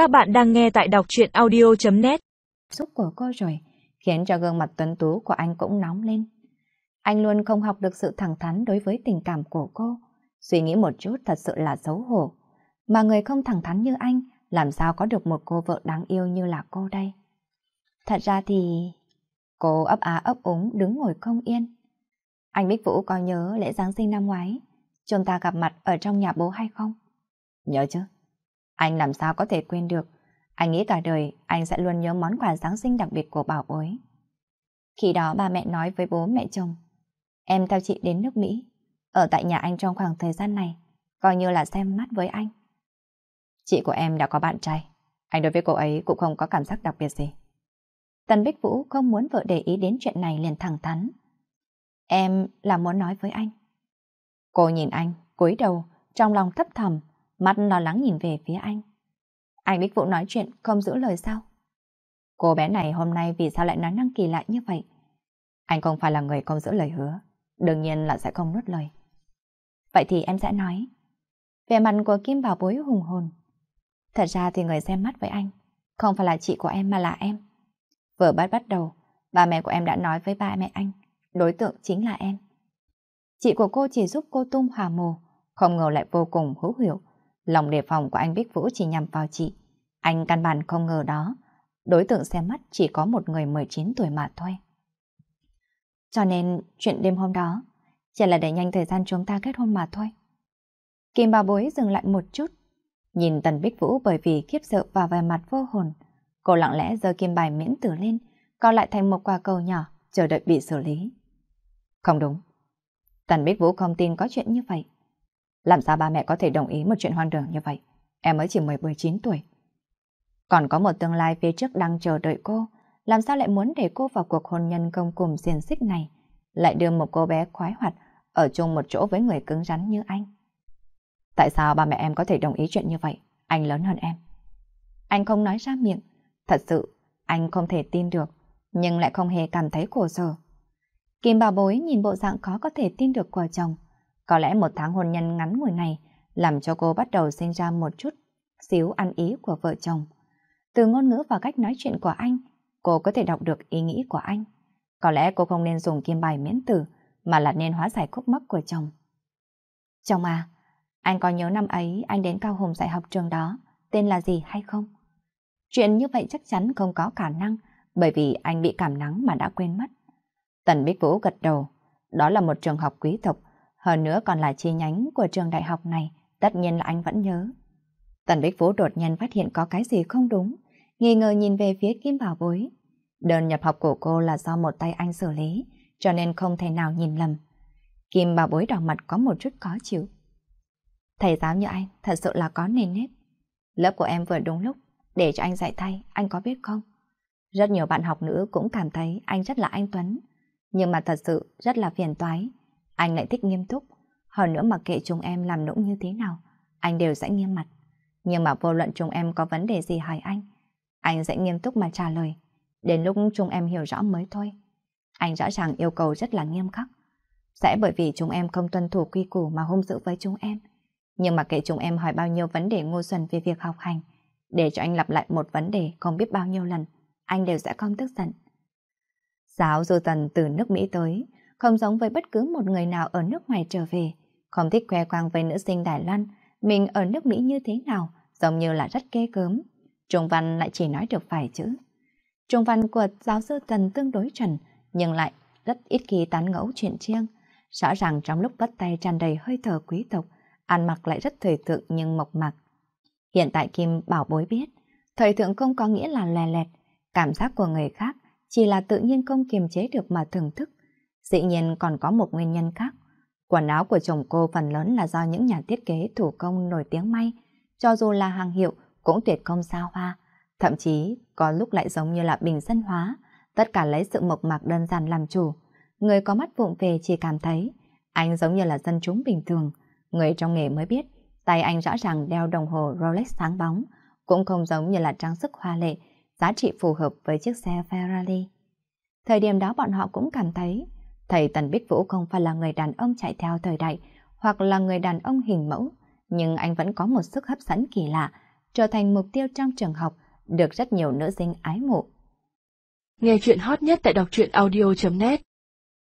Các bạn đang nghe tại đọc truyện audio.net Xúc của cô rồi, khiến cho gương mặt tuấn tú của anh cũng nóng lên. Anh luôn không học được sự thẳng thắn đối với tình cảm của cô. Suy nghĩ một chút thật sự là xấu hổ. Mà người không thẳng thắn như anh, làm sao có được một cô vợ đáng yêu như là cô đây? Thật ra thì... Cô ấp á ấp úng đứng ngồi không yên. Anh Bích Vũ có nhớ lễ Giáng sinh năm ngoái, chúng ta gặp mặt ở trong nhà bố hay không? Nhớ chứ. Anh làm sao có thể quên được. Anh nghĩ cả đời anh sẽ luôn nhớ món quà Giáng sinh đặc biệt của bảo bối. Khi đó ba mẹ nói với bố mẹ chồng, em theo chị đến nước Mỹ, ở tại nhà anh trong khoảng thời gian này, coi như là xem mắt với anh. Chị của em đã có bạn trai, anh đối với cô ấy cũng không có cảm giác đặc biệt gì. Tần Bích Vũ không muốn vợ để ý đến chuyện này liền thẳng thắn. Em là muốn nói với anh. Cô nhìn anh, cúi đầu, trong lòng thấp thầm, mắt lo lắng nhìn về phía anh. Anh Bích Vũ nói chuyện không giữ lời sao? Cô bé này hôm nay vì sao lại nói năng kỳ lạ như vậy? Anh không phải là người không giữ lời hứa, đương nhiên là sẽ không nuốt lời. Vậy thì em sẽ nói. Về mặt của Kim Bảo Bối hùng hồn. Thật ra thì người xem mắt với anh, không phải là chị của em mà là em. Vừa bắt bắt đầu, ba mẹ của em đã nói với ba mẹ anh, đối tượng chính là em. Chị của cô chỉ giúp cô tung hòa mồ, không ngờ lại vô cùng hữu hiệu. Lòng đề phòng của anh Bích Vũ chỉ nhằm vào chị. Anh căn bản không ngờ đó. Đối tượng xem mắt chỉ có một người 19 tuổi mà thôi. Cho nên chuyện đêm hôm đó chỉ là để nhanh thời gian chúng ta kết hôn mà thôi. Kim bà bối dừng lại một chút. Nhìn Tần Bích Vũ bởi vì khiếp sợ và vẻ mặt vô hồn. Cô lặng lẽ giơ kim bài miễn tử lên, co lại thành một quả cầu nhỏ, chờ đợi bị xử lý. Không đúng. Tần Bích Vũ không tin có chuyện như vậy. Làm sao ba mẹ có thể đồng ý một chuyện hoang đường như vậy? Em mới chỉ 19 tuổi. Còn có một tương lai phía trước đang chờ đợi cô, làm sao lại muốn để cô vào cuộc hôn nhân công cùng diện xích này, lại đưa một cô bé khoái hoạt ở chung một chỗ với người cứng rắn như anh? Tại sao ba mẹ em có thể đồng ý chuyện như vậy? Anh lớn hơn em. Anh không nói ra miệng. Thật sự, anh không thể tin được, nhưng lại không hề cảm thấy khổ sở. Kim bà bối nhìn bộ dạng khó có thể tin được của chồng. Có lẽ một tháng hôn nhân ngắn ngủi này làm cho cô bắt đầu sinh ra một chút xíu ăn ý của vợ chồng. Từ ngôn ngữ và cách nói chuyện của anh, cô có thể đọc được ý nghĩ của anh. Có lẽ cô không nên dùng kim bài miễn tử, mà là nên hóa giải khúc mắc của chồng. Chồng à, anh có nhớ năm ấy anh đến Cao Hùng dạy học trường đó, tên là gì hay không? Chuyện như vậy chắc chắn không có khả năng, bởi vì anh bị cảm nắng mà đã quên mất. Tần Bích Vũ gật đầu, đó là một trường học quý tộc, hơn nữa còn là chi nhánh của trường đại học này, tất nhiên là anh vẫn nhớ. Tần Bích Vũ đột nhiên phát hiện có cái gì không đúng, nghi ngờ nhìn về phía Kim Bảo Bối. Đơn nhập học của cô là do một tay anh xử lý, cho nên không thể nào nhìn lầm. Kim Bảo Bối đỏ mặt có một chút khó chịu. Thầy giáo như anh thật sự là có nền nếp. Lớp của em vừa đúng lúc, để cho anh dạy thay, anh có biết không? Rất nhiều bạn học nữ cũng cảm thấy anh rất là anh Tuấn, nhưng mà thật sự rất là phiền toái. Anh lại thích nghiêm túc, hơn nữa mặc kệ chúng em làm nũng như thế nào, anh đều sẽ nghiêm mặt. Nhưng mà vô luận chúng em có vấn đề gì hỏi anh, anh sẽ nghiêm túc mà trả lời. Đến lúc chúng em hiểu rõ mới thôi. Anh rõ ràng yêu cầu rất là nghiêm khắc. Sẽ bởi vì chúng em không tuân thủ quy củ mà hung dữ với chúng em. Nhưng mà kệ chúng em hỏi bao nhiêu vấn đề ngu xuẩn về việc học hành, để cho anh lặp lại một vấn đề không biết bao nhiêu lần, anh đều sẽ không tức giận. Giáo dư tần từ nước Mỹ tới, không giống với bất cứ một người nào ở nước ngoài trở về, không thích khoe khoang với nữ sinh Đài Loan, mình ở nước Mỹ như thế nào, giống như là rất ghê gớm. Trung Văn lại chỉ nói được vài chữ. Trung Văn của giáo sư Tần tương đối trần, nhưng lại rất ít khi tán ngẫu chuyện riêng. Rõ ràng trong lúc bắt tay tràn đầy hơi thở quý tộc, ăn mặc lại rất thời thượng nhưng mộc mạc. Hiện tại Kim bảo bối biết, thời thượng không có nghĩa là lè lẹt, cảm giác của người khác chỉ là tự nhiên không kiềm chế được mà thưởng thức. Dĩ nhiên còn có một nguyên nhân khác. Quần áo của chồng cô phần lớn là do những nhà thiết kế thủ công nổi tiếng may, cho dù là hàng hiệu cũng tuyệt công xa hoa, thậm chí có lúc lại giống như là bình dân hóa, tất cả lấy sự mộc mạc đơn giản làm chủ. Người có mắt vụng về chỉ cảm thấy anh giống như là dân chúng bình thường, người trong nghề mới biết tay anh rõ ràng đeo đồng hồ Rolex sáng bóng, cũng không giống như là trang sức hoa lệ, giá trị phù hợp với chiếc xe Ferrari. Thời điểm đó bọn họ cũng cảm thấy thầy Tần Bích Vũ không phải là người đàn ông chạy theo thời đại hoặc là người đàn ông hình mẫu, nhưng anh vẫn có một sức hấp dẫn kỳ lạ, trở thành mục tiêu trong trường học, được rất nhiều nữ sinh ái mộ. Nghe chuyện hot nhất tại đọc truyện audio.net